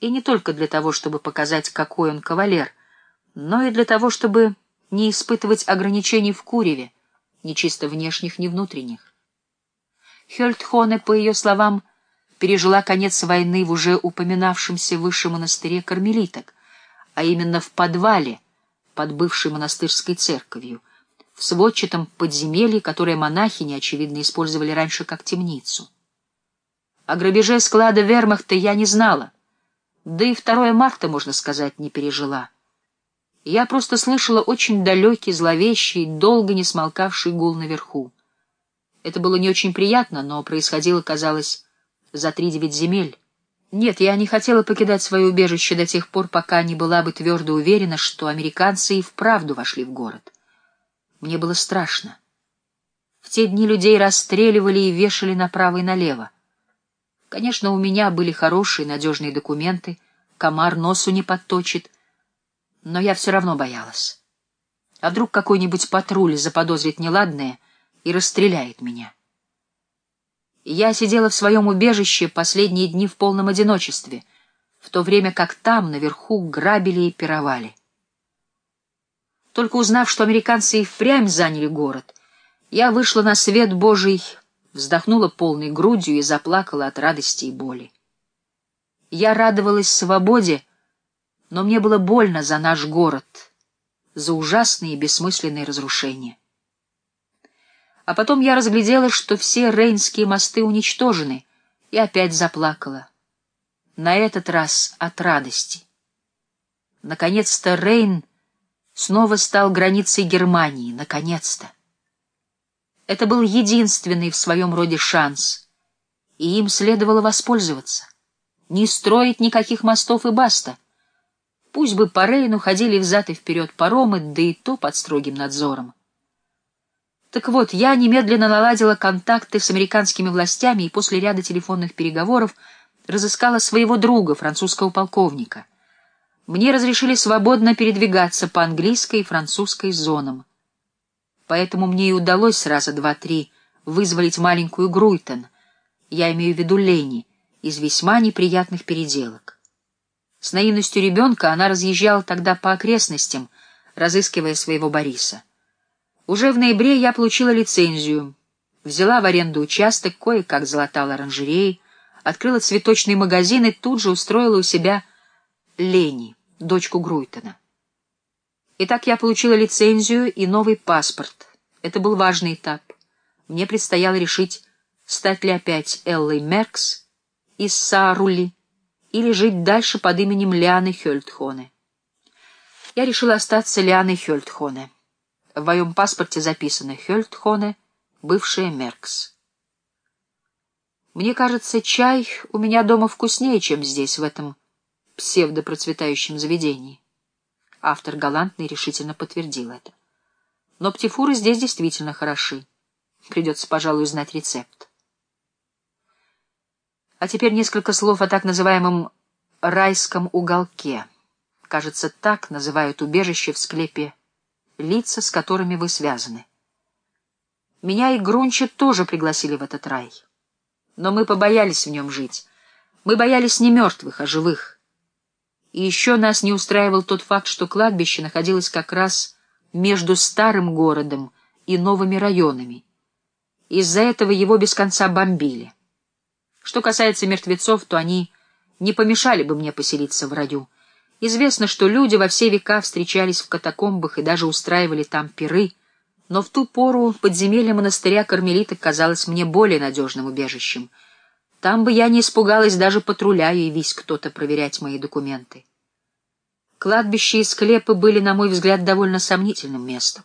И не только для того, чтобы показать, какой он кавалер, но и для того, чтобы не испытывать ограничений в куреве, ни чисто внешних, ни внутренних. Хёльдхоне, по ее словам, пережила конец войны в уже упоминавшемся выше монастыре кармелиток, а именно в подвале под бывшей монастырской церковью, в сводчатом подземелье, которое монахини, очевидно, использовали раньше как темницу. О грабеже склада вермахта я не знала, да и 2 марта, можно сказать, не пережила. Я просто слышала очень далекий, зловещий, долго не смолкавший гул наверху. Это было не очень приятно, но происходило, казалось, за три девять земель. Нет, я не хотела покидать свое убежище до тех пор, пока не была бы твердо уверена, что американцы и вправду вошли в город. Мне было страшно. В те дни людей расстреливали и вешали направо и налево. Конечно, у меня были хорошие, надежные документы, комар носу не подточит, но я все равно боялась. А вдруг какой-нибудь патруль заподозрит неладное и расстреляет меня? Я сидела в своем убежище последние дни в полном одиночестве, в то время как там, наверху, грабили и пировали. Только узнав, что американцы и впрямь заняли город, я вышла на свет Божий, вздохнула полной грудью и заплакала от радости и боли. Я радовалась свободе, но мне было больно за наш город, за ужасные и бессмысленные разрушения. А потом я разглядела, что все рейнские мосты уничтожены, и опять заплакала. На этот раз от радости. Наконец-то Рейн снова стал границей Германии, наконец-то. Это был единственный в своем роде шанс, и им следовало воспользоваться. Не строить никаких мостов и баста. Пусть бы по Рейну ходили взад и вперед паромы, да и то под строгим надзором. Так вот, я немедленно наладила контакты с американскими властями и после ряда телефонных переговоров разыскала своего друга, французского полковника. Мне разрешили свободно передвигаться по английской и французской зонам. Поэтому мне и удалось сразу два-три вызволить маленькую Груйтон, я имею в виду Лени, из весьма неприятных переделок. С наивностью ребенка она разъезжала тогда по окрестностям, разыскивая своего Бориса. Уже в ноябре я получила лицензию, взяла в аренду участок, кое-как залатала оранжереи, открыла цветочный магазин и тут же устроила у себя Лени, дочку Груйтона. Итак, я получила лицензию и новый паспорт. Это был важный этап. Мне предстояло решить, стать ли опять Эллой Меркс из Саарули или жить дальше под именем Лианы Хёльдхоне. Я решила остаться Лианой Хёльдхоне. В моем паспорте записано Хёльдхоне, бывшая Меркс. Мне кажется, чай у меня дома вкуснее, чем здесь, в этом псевдопроцветающем заведении. Автор галантно и решительно подтвердил это. Но птифуры здесь действительно хороши. Придется, пожалуй, узнать рецепт. А теперь несколько слов о так называемом «райском уголке». Кажется, так называют убежище в склепе лица, с которыми вы связаны. Меня и Грунча тоже пригласили в этот рай. Но мы побоялись в нем жить. Мы боялись не мертвых, а живых. И еще нас не устраивал тот факт, что кладбище находилось как раз между старым городом и новыми районами. Из-за этого его без конца бомбили. Что касается мертвецов, то они не помешали бы мне поселиться в раю — Известно, что люди во все века встречались в катакомбах и даже устраивали там пиры, но в ту пору подземелье монастыря кармелиток казалось мне более надежным убежищем. Там бы я не испугалась даже патруля, явись кто-то проверять мои документы. Кладбище и склепы были, на мой взгляд, довольно сомнительным местом.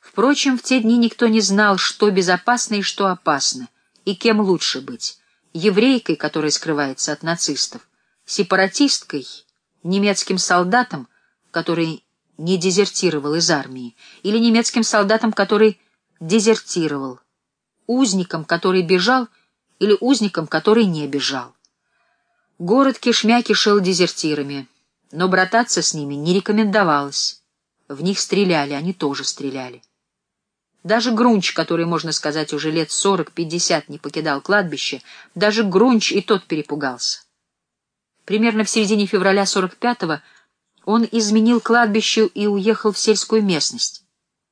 Впрочем, в те дни никто не знал, что безопасно и что опасно, и кем лучше быть — еврейкой, которая скрывается от нацистов, сепаратисткой — немецким солдатам, который не дезертировал из армии, или немецким солдатам, который дезертировал, узником, который бежал, или узником, который не бежал. Город кишмя кишел дезертирами, но брататься с ними не рекомендовалось. В них стреляли, они тоже стреляли. Даже Грунч, который, можно сказать, уже лет сорок-пятьдесят не покидал кладбище, даже Грунч и тот перепугался. Примерно в середине февраля 45-го он изменил кладбищу и уехал в сельскую местность.